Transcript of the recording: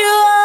you